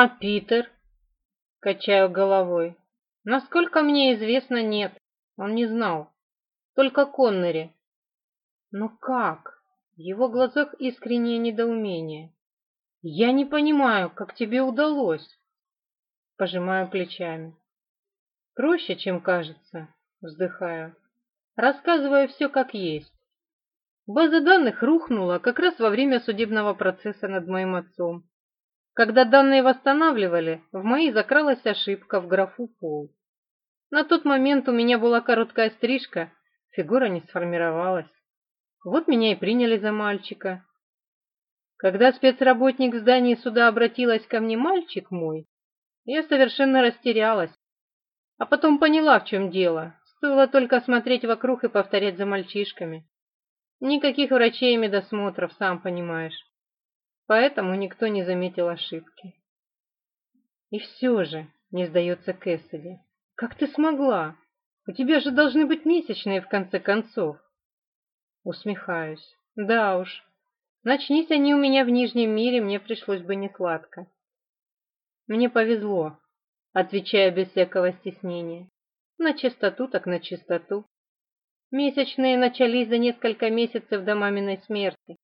А Питер? Качаю головой. Насколько мне известно, нет. Он не знал. Только Коннери. Но как? В его глазах искреннее недоумение. Я не понимаю, как тебе удалось. Пожимаю плечами. Проще, чем кажется. Вздыхаю. Рассказываю все как есть. База данных рухнула как раз во время судебного процесса над моим отцом. Когда данные восстанавливали, в моей закралась ошибка в графу «пол». На тот момент у меня была короткая стрижка, фигура не сформировалась. Вот меня и приняли за мальчика. Когда спецработник в здании суда обратилась ко мне «мальчик мой», я совершенно растерялась. А потом поняла, в чем дело. Стоило только смотреть вокруг и повторять за мальчишками. Никаких врачей и медосмотров, сам понимаешь. Поэтому никто не заметил ошибки. «И все же», — не сдается Кэссиди, — «как ты смогла? У тебя же должны быть месячные, в конце концов». Усмехаюсь. «Да уж. Начнись они у меня в Нижнем мире, мне пришлось бы не несладко». «Мне повезло», — отвечая без всякого стеснения. «На чистоту так на чистоту». Месячные начались за несколько месяцев до маминой смерти.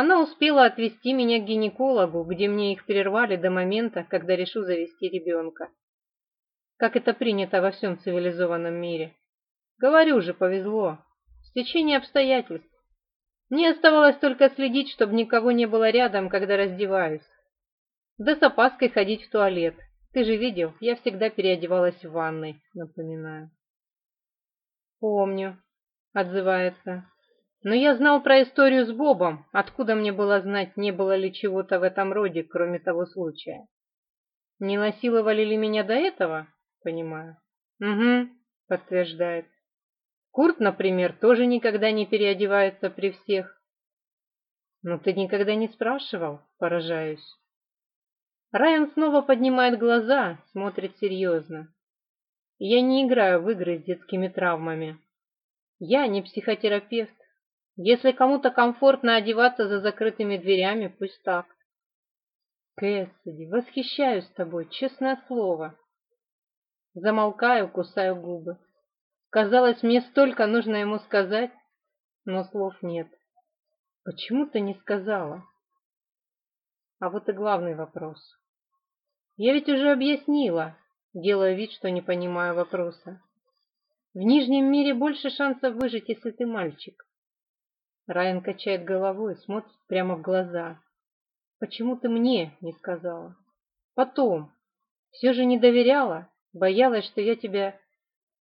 Она успела отвезти меня к гинекологу, где мне их прервали до момента, когда решу завести ребенка. Как это принято во всем цивилизованном мире. Говорю же, повезло. В Стечение обстоятельств. Мне оставалось только следить, чтобы никого не было рядом, когда раздеваюсь. Да с опаской ходить в туалет. Ты же видел, я всегда переодевалась в ванной, напоминаю. Помню, отзывается. Но я знал про историю с Бобом, откуда мне было знать, не было ли чего-то в этом роде, кроме того случая. Не насиловали ли меня до этого? Понимаю. Угу, подтверждает. Курт, например, тоже никогда не переодевается при всех. Но ты никогда не спрашивал, поражаюсь. Райан снова поднимает глаза, смотрит серьезно. Я не играю в игры с детскими травмами. Я не психотерапевт. Если кому-то комфортно одеваться за закрытыми дверями, пусть так. Кэссиди, восхищаюсь тобой, честное слово. Замолкаю, кусаю губы. Казалось, мне столько нужно ему сказать, но слов нет. Почему ты не сказала? А вот и главный вопрос. Я ведь уже объяснила, делая вид, что не понимаю вопроса. В Нижнем мире больше шансов выжить, если ты мальчик. Райан качает головой, смотрит прямо в глаза. «Почему ты мне не сказала?» «Потом. Все же не доверяла, боялась, что я тебя...»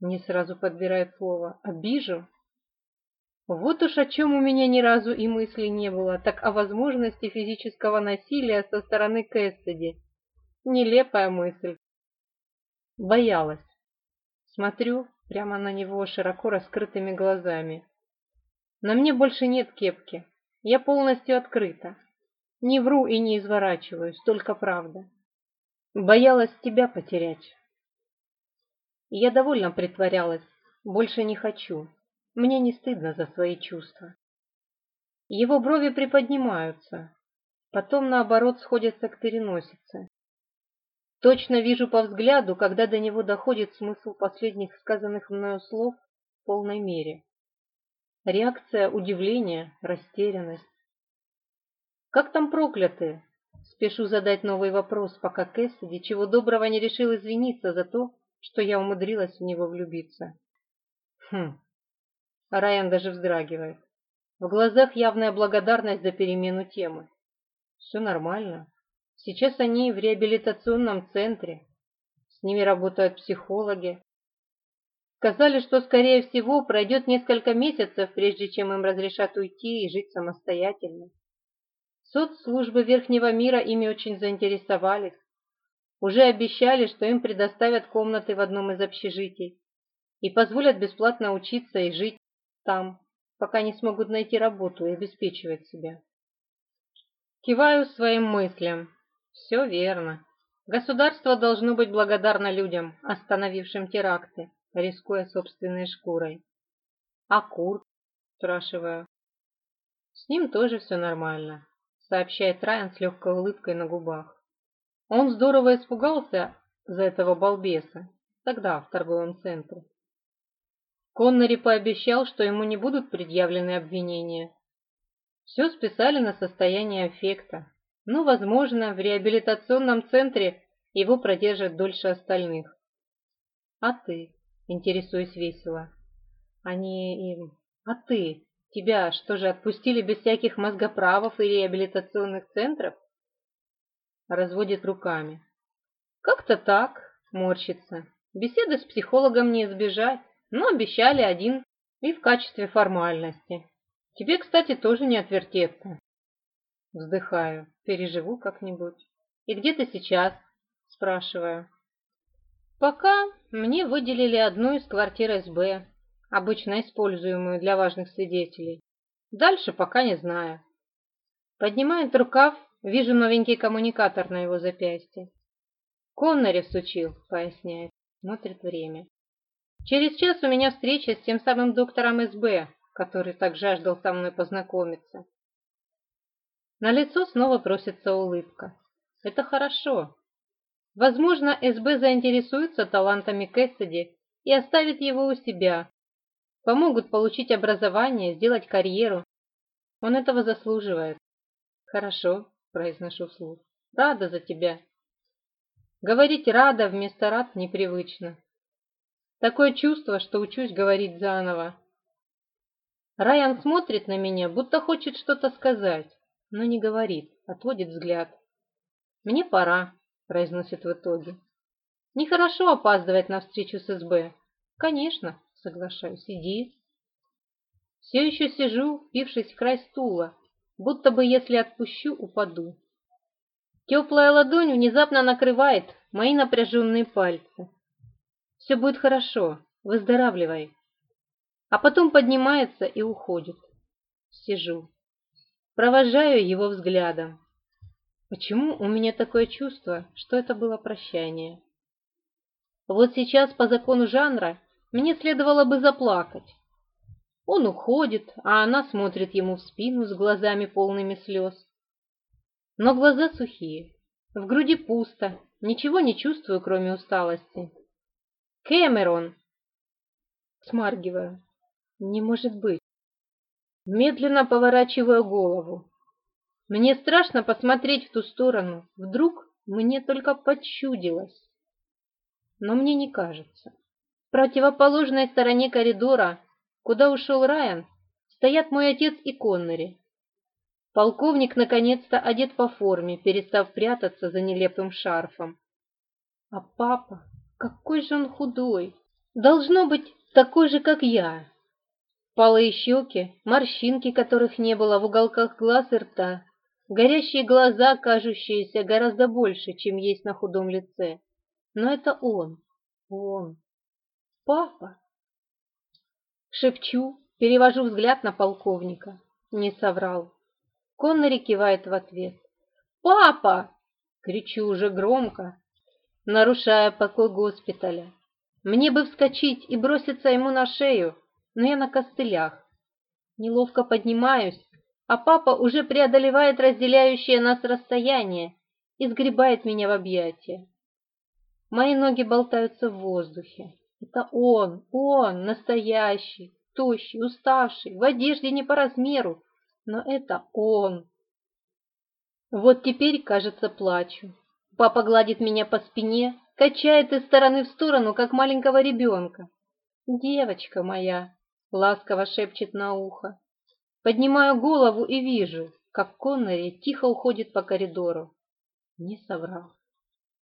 Не сразу подбирает слово. «Обижу?» Вот уж о чем у меня ни разу и мысли не было, так о возможности физического насилия со стороны Кэссиди. Нелепая мысль. Боялась. Смотрю прямо на него широко раскрытыми глазами. На мне больше нет кепки. Я полностью открыта. Не вру и не изворачиваюсь, только правда. Боялась тебя потерять. Я довольно притворялась, больше не хочу. Мне не стыдно за свои чувства. Его брови приподнимаются, потом, наоборот, сходятся к переносице. Точно вижу по взгляду, когда до него доходит смысл последних сказанных мною слов в полной мере. Реакция удивления, растерянность. «Как там проклятые?» Спешу задать новый вопрос, пока Кэссиди чего доброго не решил извиниться за то, что я умудрилась в него влюбиться. Хм. Райан даже вздрагивает. В глазах явная благодарность за перемену темы. Все нормально. Сейчас они в реабилитационном центре. С ними работают психологи, Сказали, что, скорее всего, пройдет несколько месяцев, прежде чем им разрешат уйти и жить самостоятельно. Соцслужбы Верхнего мира ими очень заинтересовались. Уже обещали, что им предоставят комнаты в одном из общежитий и позволят бесплатно учиться и жить там, пока не смогут найти работу и обеспечивать себя. Киваю своим мыслям. Все верно. Государство должно быть благодарно людям, остановившим теракты рискуя собственной шкурой. «А Курт?» – спрашиваю. «С ним тоже все нормально», – сообщает Райан с легкой улыбкой на губах. «Он здорово испугался за этого балбеса, тогда в торговом центре». Коннери пообещал, что ему не будут предъявлены обвинения. Все списали на состояние аффекта, но, возможно, в реабилитационном центре его продержат дольше остальных. «А ты?» Интересуюсь весело. Они им... А ты? Тебя что же, отпустили без всяких мозгоправов и реабилитационных центров? Разводит руками. Как-то так, морщится. Беседы с психологом не избежать, но обещали один и в качестве формальности. Тебе, кстати, тоже не отвертеться. Вздыхаю. Переживу как-нибудь. И где ты сейчас? Спрашиваю. Пока мне выделили одну из квартир СБ, обычно используемую для важных свидетелей. Дальше пока не знаю. Поднимает рукав, вижу новенький коммуникатор на его запястье. Коннери сучил, поясняет, смотрит время. Через час у меня встреча с тем самым доктором СБ, который так жаждал со мной познакомиться. На лицо снова просится улыбка. Это хорошо. Возможно, СБ заинтересуется талантами Кэссиди и оставит его у себя. Помогут получить образование, сделать карьеру. Он этого заслуживает. Хорошо, произношу вслух. Рада за тебя. Говорить «рада» вместо «рад» непривычно. Такое чувство, что учусь говорить заново. Райан смотрит на меня, будто хочет что-то сказать, но не говорит, отводит взгляд. Мне пора, – произносит в итоге. «Нехорошо опаздывать на встречу с СБ». «Конечно», – соглашаюсь, – «иди». Все еще сижу, впившись в край стула, будто бы если отпущу, упаду. Теплая ладонь внезапно накрывает мои напряженные пальцы. «Все будет хорошо, выздоравливай». А потом поднимается и уходит. Сижу. Провожаю его взглядом. Почему у меня такое чувство, что это было прощание? Вот сейчас по закону жанра мне следовало бы заплакать. Он уходит, а она смотрит ему в спину с глазами полными слез. Но глаза сухие, в груди пусто, ничего не чувствую, кроме усталости. «Кэмерон!» Смаргиваю. «Не может быть!» Медленно поворачиваю голову. Мне страшно посмотреть в ту сторону. Вдруг мне только почудилось. Но мне не кажется. В противоположной стороне коридора, куда ушел Райан, стоят мой отец и Коннери. Полковник наконец-то одет по форме, перестав прятаться за нелепым шарфом. А папа, какой же он худой! Должно быть такой же, как я. Палые щеки, морщинки, которых не было в уголках глаз и рта, горящие глаза, кажущиеся гораздо больше, чем есть на худом лице. Но это он, он, папа. Шепчу, перевожу взгляд на полковника. Не соврал. Коннери кивает в ответ. «Папа!» — кричу уже громко, нарушая покой госпиталя. Мне бы вскочить и броситься ему на шею, но я на костылях. Неловко поднимаюсь а папа уже преодолевает разделяющее нас расстояние и сгребает меня в объятия. Мои ноги болтаются в воздухе. Это он, он, настоящий, тощий, уставший, в одежде не по размеру, но это он. Вот теперь, кажется, плачу. Папа гладит меня по спине, качает из стороны в сторону, как маленького ребенка. «Девочка моя!» — ласково шепчет на ухо. Поднимаю голову и вижу, как Коннери тихо уходит по коридору. Не соврал.